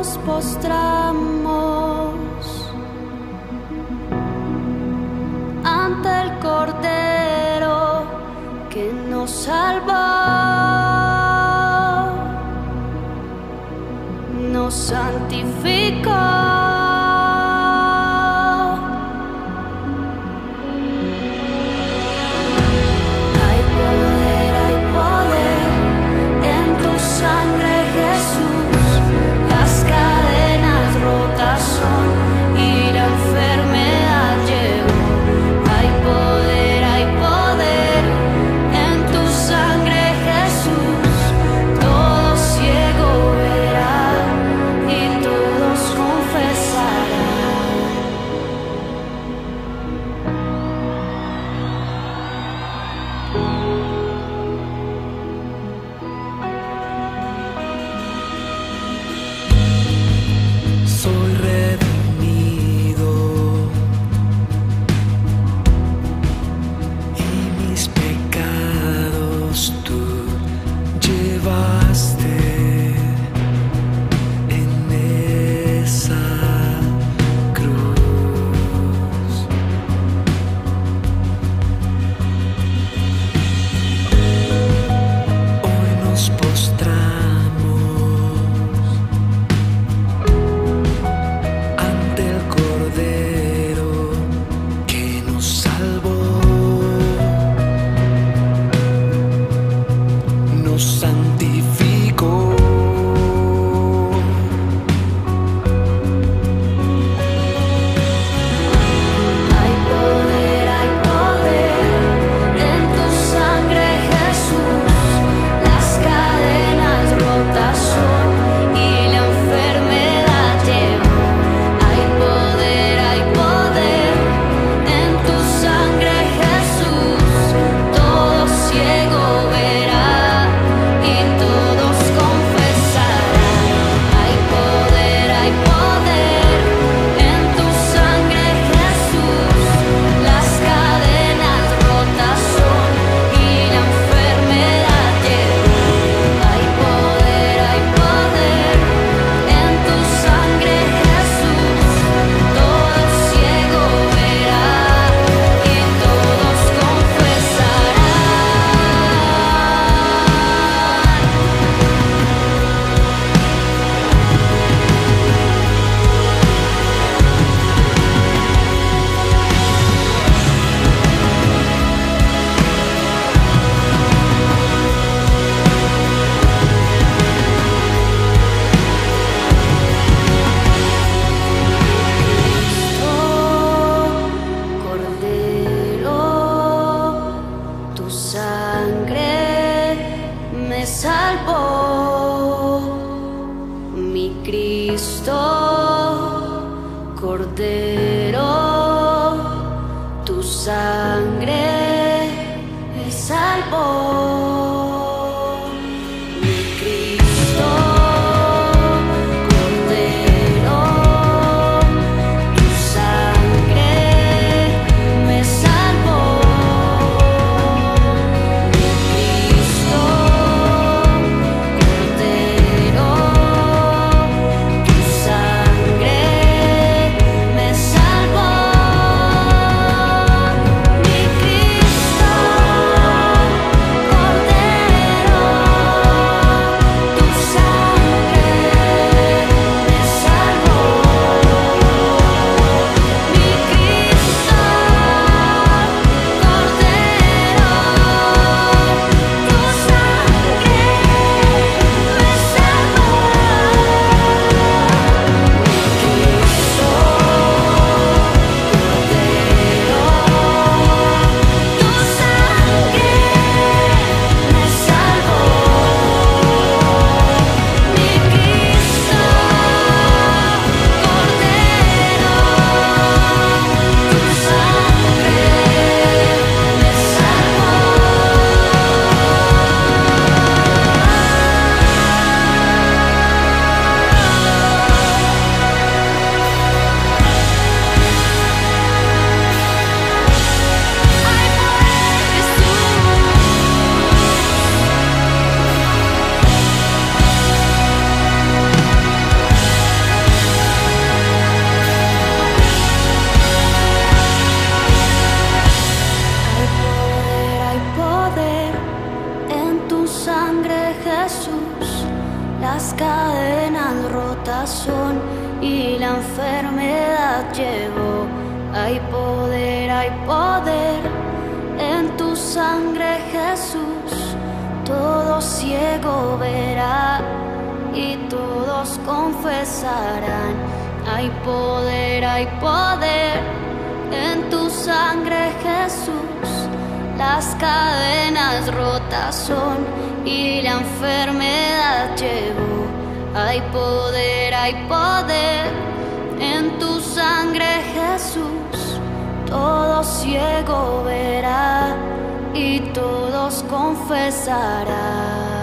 nos postramos ante el Cordero que nos salvó, nos santificó. cordero, tu sangre es salvó. Jesús, las cadenas rotas son y la enfermedad llegó. Hay poder, hay poder en tu sangre Jesús, todo ciego verá y todos confesarán. Hay poder, hay poder en tu sangre las cadenas rotas son y la enfermedad llevó. Hay poder, hay poder en tu sangre Jesús. Todo ciego verá y todos confesarán.